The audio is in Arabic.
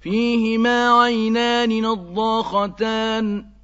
فيهما عينان نضاختان